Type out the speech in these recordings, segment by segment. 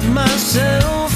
myself.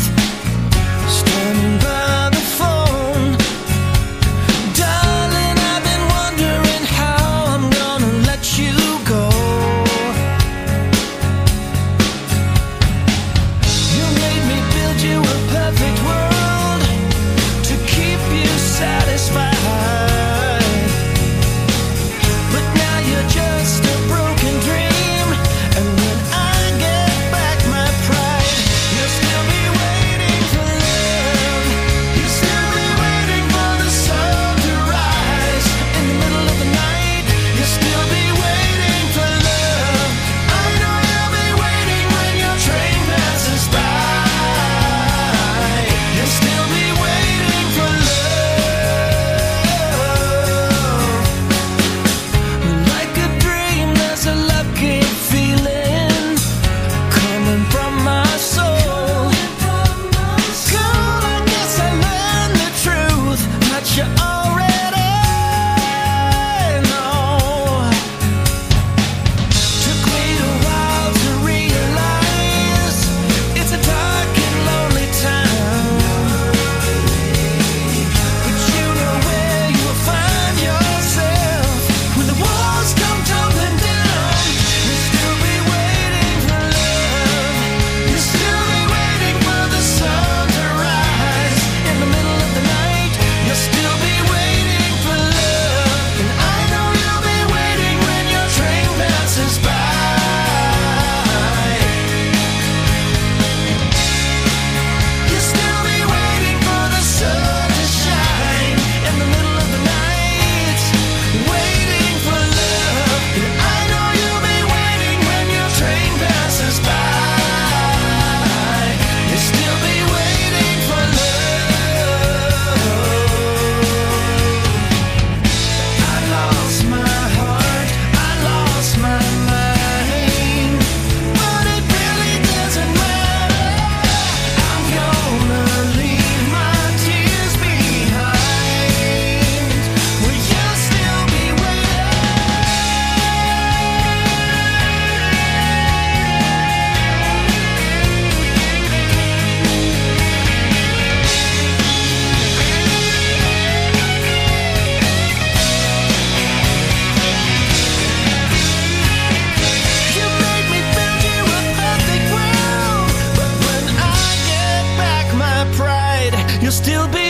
You'll still be